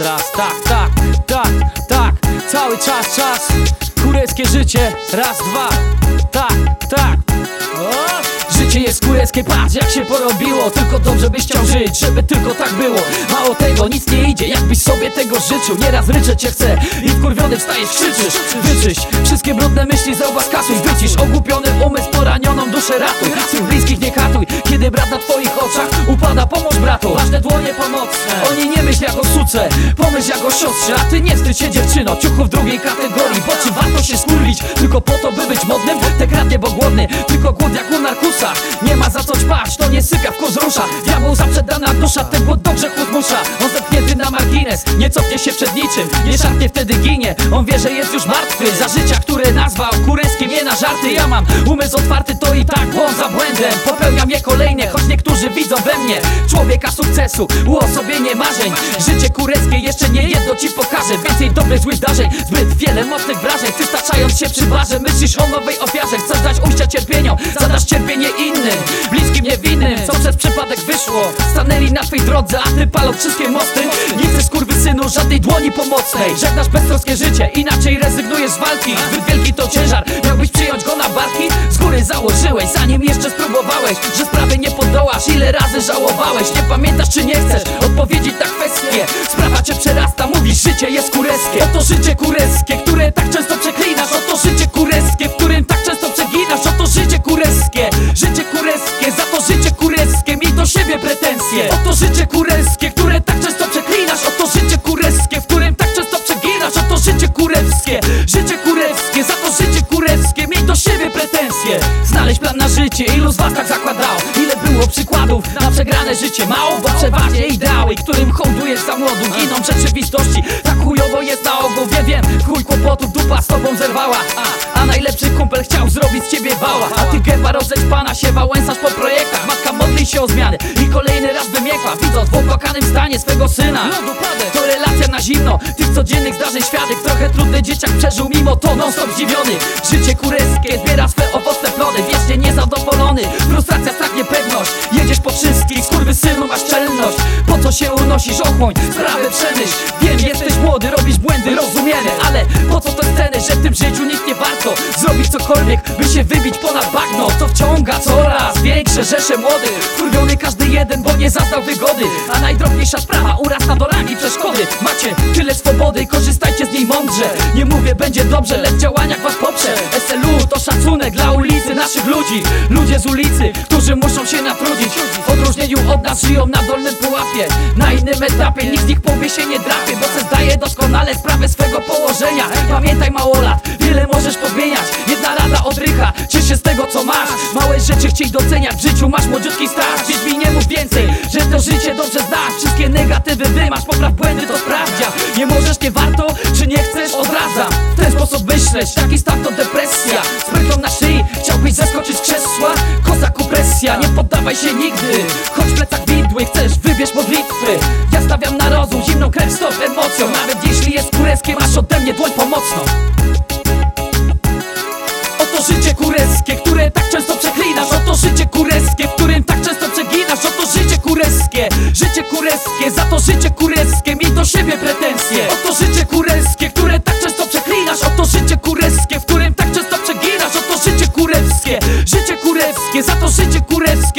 raz, tak, tak, tak, tak Cały czas, czas. Kureckie życie, raz, dwa. Tak, tak. O! Życie jest kureckie, patrz jak się porobiło. Tylko dobrze byś chciał żyć, żeby tylko tak było. Mało tego, nic nie idzie, jakbyś sobie tego życzył. Nieraz ryczę cię chcę i wkurwiony wstajesz, krzyczysz. Wyczyść wszystkie brudne myśli, zauważ kasuj Wycisz. Ogłupiony umysł, poranioną duszę ratuj. Swych bliskich nie katuj, kiedy brat na twoich oczach upada Pomóż bratu, ważne dłonie pomocne. Oni nie myśl jako pomyśl jako siostrze A ty nie wstydź się dziewczyno, ciuchów drugiej kategorii Bo czy warto się skurwić, tylko po to by być modnym? Te kradnie, bo głodny, tylko głód jak u narkusa. Nie ma za co ćpać, to nie sypia w kurz rusza Diabeł zaprzedana dusza, ten głód do grzechu zmusza On zepchnięty na margines, nie cofnie się przed niczym. Nie szarpnie, wtedy ginie, on wie, że jest już martwy Za życia, które nazwał na żarty Ja mam. Umysł otwarty, to i tak błąd za błędem. Popełniam je kolejne, choć niektórzy widzą we mnie Człowieka sukcesu, uosobienie marzeń. Życie kureckie jeszcze nie jedno ci pokażę. Więcej dobrych, złych zdarzeń, zbyt wiele mocnych wrażeń. Ty staczając się przy barze, myślisz o nowej ofierze Chcesz dać ujścia cierpieniom, zadasz cierpienie innym. Bliskim, niewinnym, co przez przypadek wyszło? Stanęli na twej drodze, a ty palą wszystkie mosty żadnej dłoni pomocnej. Żegnasz beztroskie życie, inaczej rezygnujesz z walki. Zbyt wielki to ciężar, miałbyś przyjąć go na barki? Z góry założyłeś, zanim jeszcze spróbowałeś Że sprawy nie podołasz, ile razy żałowałeś? Nie pamiętasz czy nie chcesz odpowiedzieć na kwestię Sprawa cię przerasta, mówisz życie jest kureskie. Oto życie kureskie, które tak często przeklinasz. Oto życie kureskie, w którym tak często przeginasz. Oto życie kureskie, życie kureskie. Za to życie kureskie, miej do siebie pretensje. Oto życie kureskie, na życie, ilu z was tak zakładało Ile było przykładów na przegrane życie? Mało, bo przeważnie ideały, którym hołdujesz za młodu. Giną w rzeczywistości, tak chujowo jest na ogół Wiem, wiem, chuj kłopotów dupa z tobą zerwała. A, a najlepszy kumpel chciał zrobić z ciebie wała. A ty gęba pana się wałęsasz po projektach. Matka modli się o zmiany i kolejny raz wymiękła Widząc w opłakanym stanie swego syna. To relacja na zimno, tych codziennych zdarzeń świadek Trochę trudny dzieciak przeżył mimo to non stop zdziwiony. Życie kureskie zbiera swe owocne plody Wiecznie niezadowolony, frustracja, strach, niepewność. Jedziesz po wszystkich, synu masz czelność. Po co się unosisz, ochłoń, sprawę przemyśl. Wiem, jesteś młody, robisz błędy, rozumiemy Ale po co te sceny, że w tym życiu nic nie warto Zrobić cokolwiek, by się wybić ponad bagno To wciąga coraz większe rzesze młodych Wkurwiony każdy jeden, bo nie zaznał wygody. A najdrobniejsza sprawa urasta do rangi przeszkody. Macie tyle swobody, korzystajcie z niej mądrze. Nie mówię, będzie dobrze, lecz w działaniach was poprze. SLU to szacunek dla ulicy, naszych ludzi. Ludzie z ulicy, którzy muszą się natrudzić. W odróżnieniu od nas żyją na dolnym pułapie. Na innym etapie, nikt z nich powie się nie drapie Bo se zdaje doskonale sprawę swego położenia. Pamiętaj mało masz młodziutki Więc mi nie mów więcej, że to życie dobrze znasz. Wszystkie negatywy wymasz, popraw błędy to sprawdzia. Nie możesz, nie warto, czy nie chcesz, odradzam W ten sposób myśleć, taki stan to depresja. Z na szyi, chciałbyś zeskoczyć z krzesła? Kozaku presja, nie poddawaj się nigdy. Choć w plecach widły, chcesz, wybierz modlitwy Ja stawiam na rozum, zimną krew, stop emocją. Nawet jeśli jest kureskie, masz ode mnie dłoń pomocną. Oto życie kureskie, które tak często życie kureskie, w którym tak często przeginasz Oto życie kureskie, życie kureskie Za to życie kureskie, miej do siebie pretensje. Oto życie kureskie, które tak często przeklinasz Oto życie kureskie, w którym tak często przeginasz Oto życie kurewskie, życie kurewskie Za to życie kurewskie,